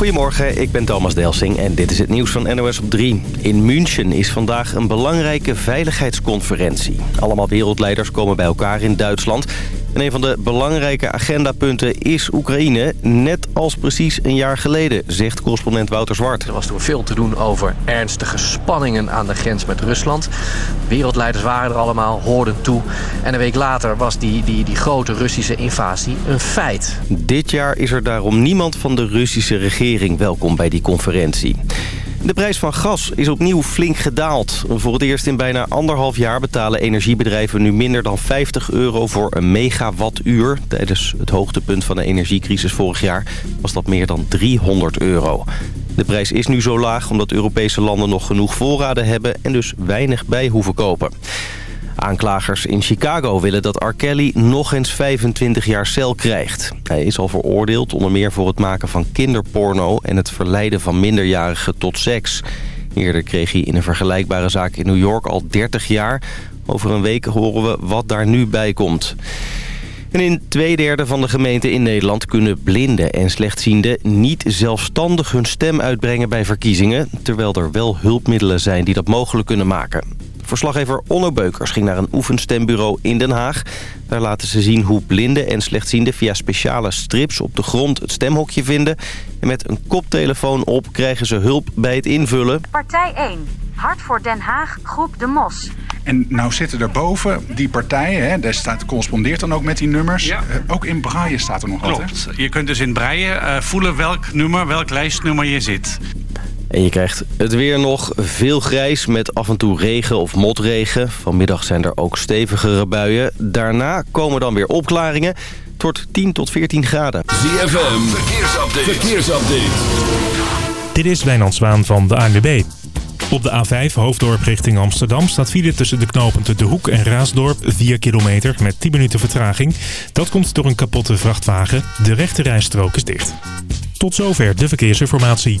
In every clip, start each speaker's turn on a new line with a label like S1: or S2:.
S1: Goedemorgen, ik ben Thomas Delsing en dit is het nieuws van NOS op 3. In München is vandaag een belangrijke veiligheidsconferentie. Allemaal wereldleiders komen bij elkaar in Duitsland. En een van de belangrijke agendapunten is Oekraïne. Net als precies een jaar geleden, zegt correspondent Wouter Zwart.
S2: Er was toen veel te doen over ernstige spanningen aan de grens met Rusland. Wereldleiders waren er allemaal, hoorden toe. En een week later was die, die, die grote Russische invasie een feit.
S1: Dit jaar is er daarom niemand van de Russische regering welkom bij die conferentie. De prijs van gas is opnieuw flink gedaald. Voor het eerst in bijna anderhalf jaar betalen energiebedrijven nu minder dan 50 euro voor een megawattuur. Tijdens het hoogtepunt van de energiecrisis vorig jaar was dat meer dan 300 euro. De prijs is nu zo laag omdat Europese landen nog genoeg voorraden hebben en dus weinig bij hoeven kopen. Aanklagers in Chicago willen dat R. Kelly nog eens 25 jaar cel krijgt. Hij is al veroordeeld onder meer voor het maken van kinderporno... en het verleiden van minderjarigen tot seks. Eerder kreeg hij in een vergelijkbare zaak in New York al 30 jaar. Over een week horen we wat daar nu bij komt. En in twee derde van de gemeenten in Nederland kunnen blinden en slechtzienden niet zelfstandig hun stem uitbrengen bij verkiezingen, terwijl er wel hulpmiddelen zijn die dat mogelijk kunnen maken. Verslaggever Onno Beukers ging naar een oefenstembureau in Den Haag. Daar laten ze zien hoe blinden en slechtzienden via speciale strips op de grond het stemhokje vinden. En met een koptelefoon op krijgen ze hulp bij het invullen.
S3: Partij 1. Hart voor Den Haag, groep De Mos.
S4: En nou zitten er boven die partijen, hè, daar staat, correspondeert dan ook met die nummers.
S5: Ja.
S4: Eh, ook in braille staat er nog wat. hè?
S5: Klopt. Je kunt dus in breien eh, voelen welk nummer, welk lijstnummer je zit.
S1: En je krijgt het weer nog veel grijs met af en toe regen of motregen. Vanmiddag zijn er ook stevigere buien. Daarna komen dan weer opklaringen. Het wordt 10 tot 14 graden.
S6: ZFM, verkeersupdate. verkeersupdate.
S7: Dit is Wijnand Zwaan van de ANWB. Op de A5 Hoofddorp richting Amsterdam staat file tussen de knooppunten De Hoek en Raasdorp 4 kilometer met 10 minuten vertraging. Dat komt door een kapotte vrachtwagen. De rechte rijstrook is dicht. Tot zover de verkeersinformatie.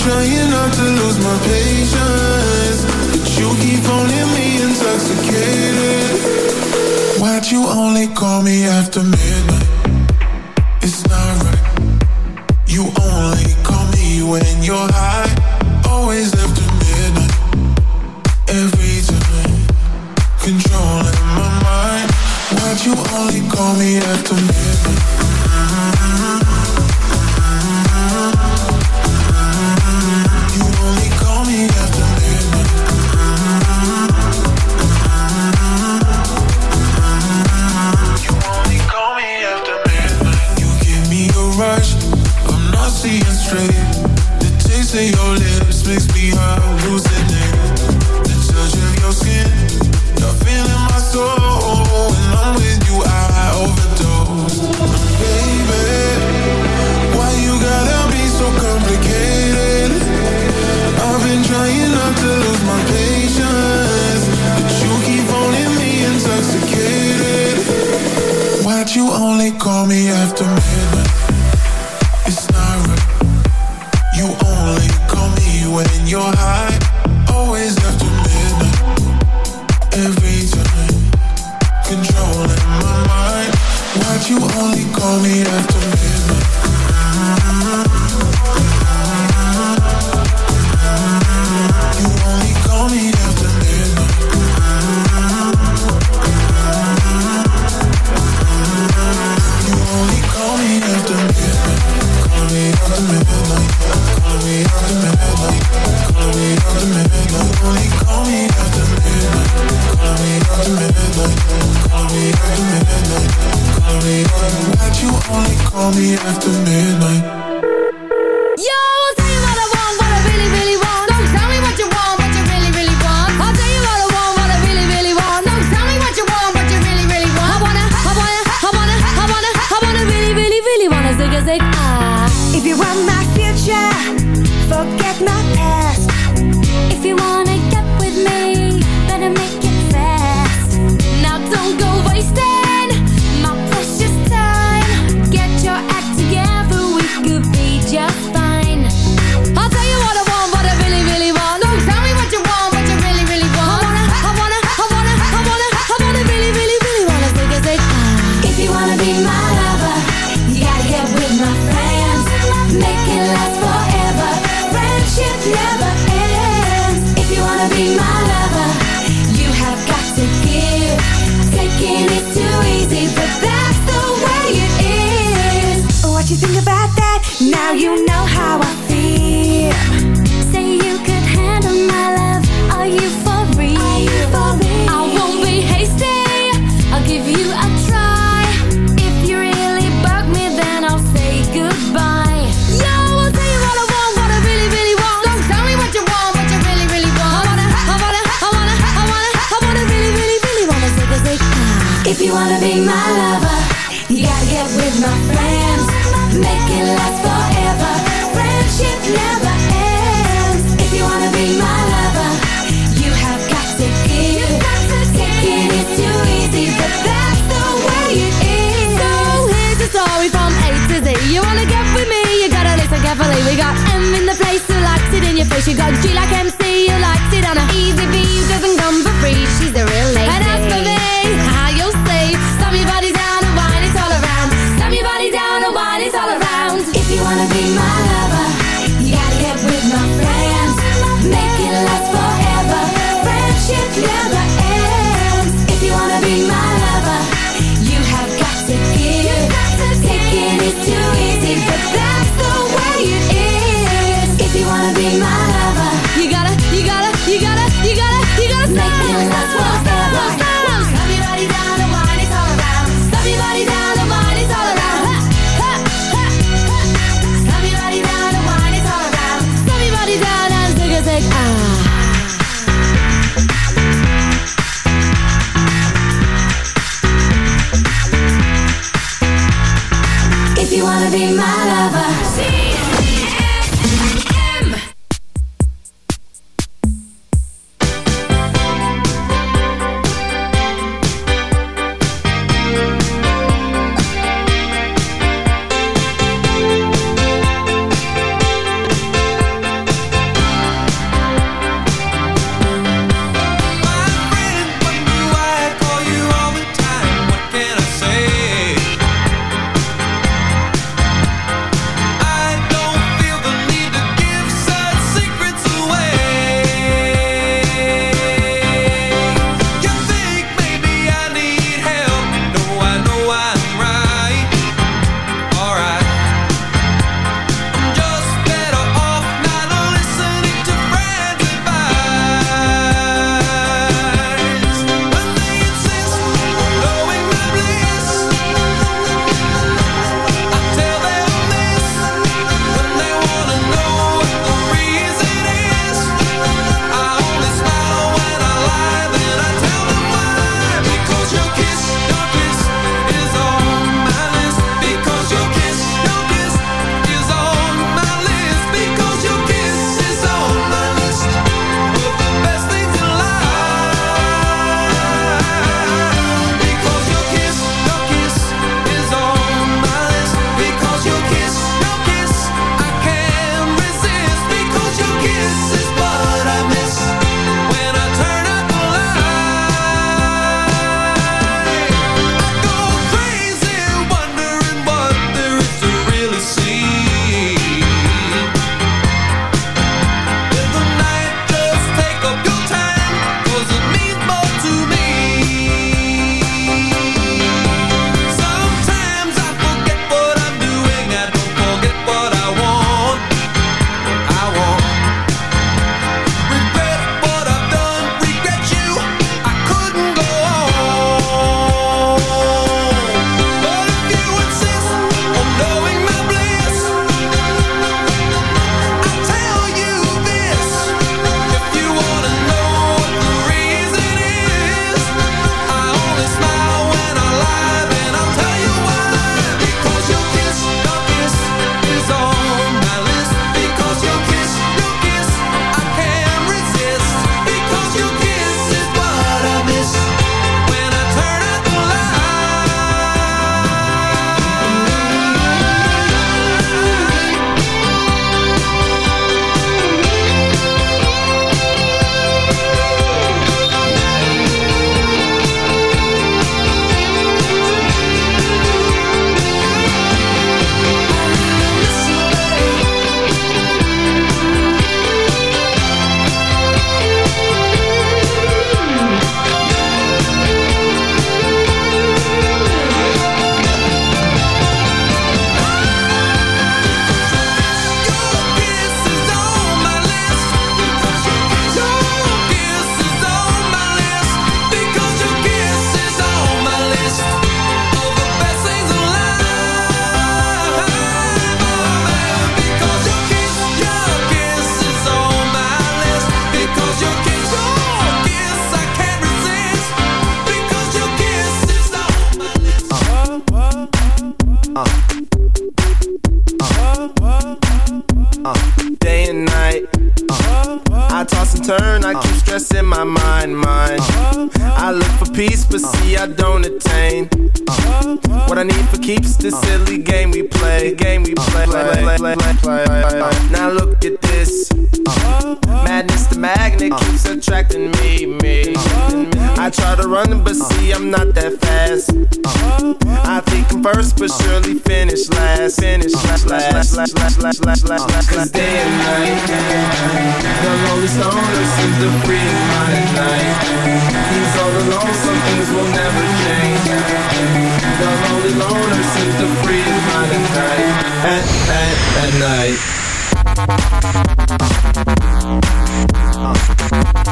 S8: Trying not to lose my patience, but you keep phoning me intoxicated. Why'd you only call me after midnight? you
S9: wanna get with me? You
S10: gotta
S9: listen carefully. We got M in the place who likes it in your face. You got G like MC who likes it on a Easy V doesn't come for free. She's the real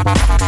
S10: Bye.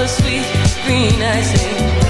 S10: the sweet green
S8: I
S11: see.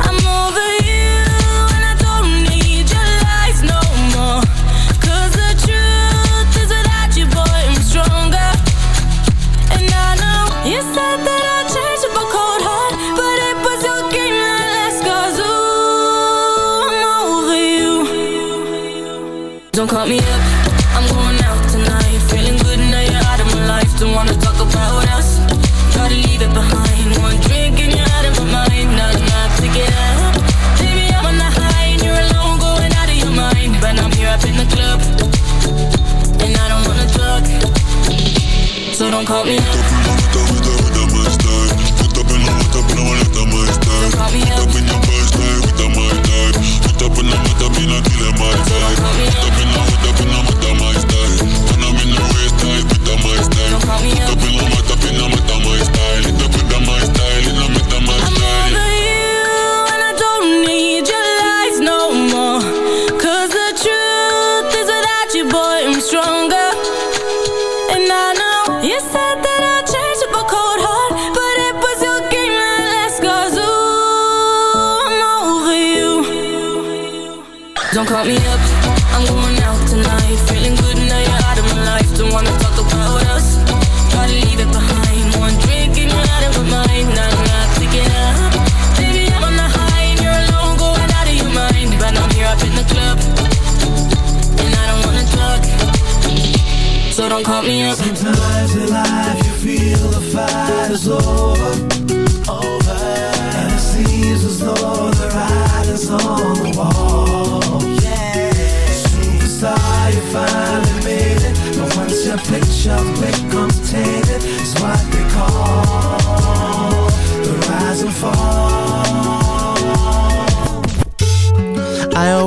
S12: call Don't call me up, I'm going out tonight. Feeling good now you're out of my life. Don't wanna talk about us. Gotta leave it behind. One drink and you're out of my mind. Nah, take it up. Baby, I'm on the high And you're alone going out of your mind. But I'm here up in the club. And I don't wanna talk. So don't call me up.
S11: Sometimes in life you feel the fight is over, over, and it seems as though the writing's on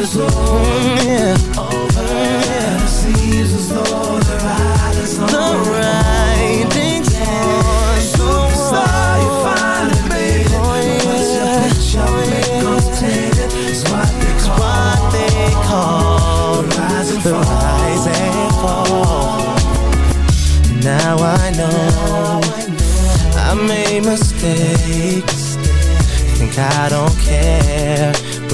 S13: is
S11: mm,
S13: over. Over. The season's the ride is.
S11: The
S13: you it. Oh, oh, it's what they call. The rise and fall.
S11: Now I know. Now I, know. I made mistakes. Think I don't care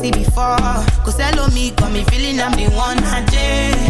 S14: see before. Cause hello me, got me feeling I'm the one I
S15: did.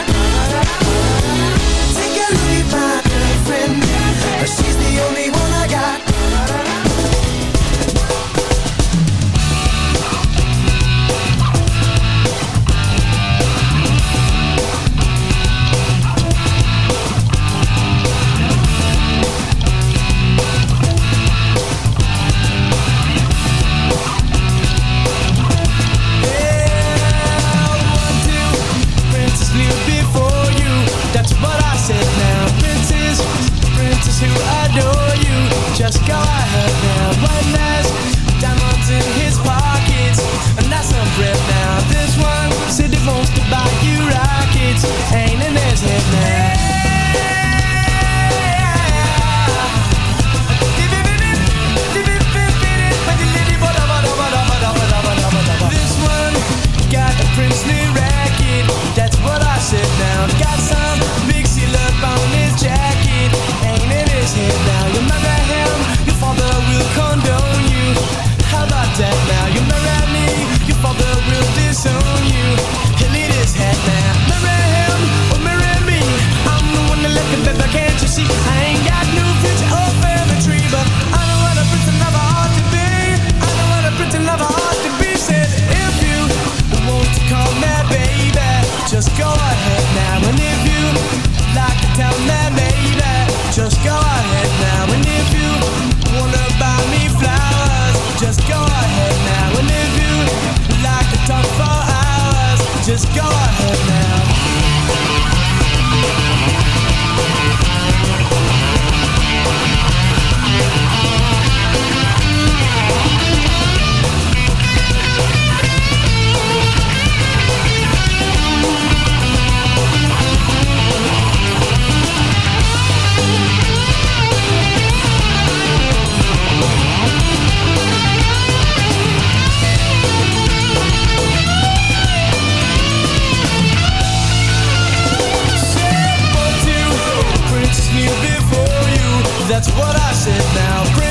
S13: That's what I said now.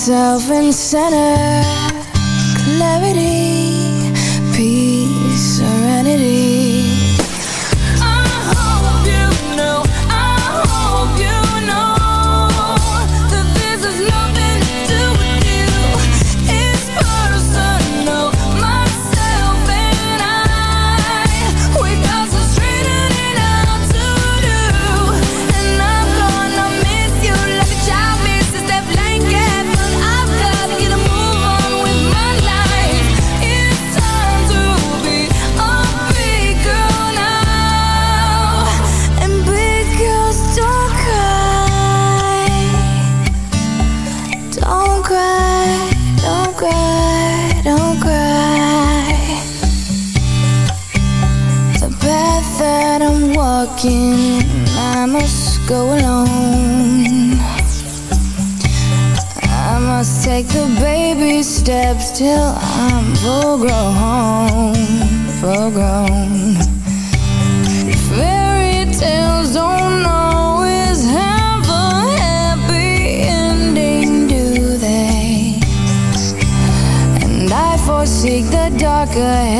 S16: myself in center. good.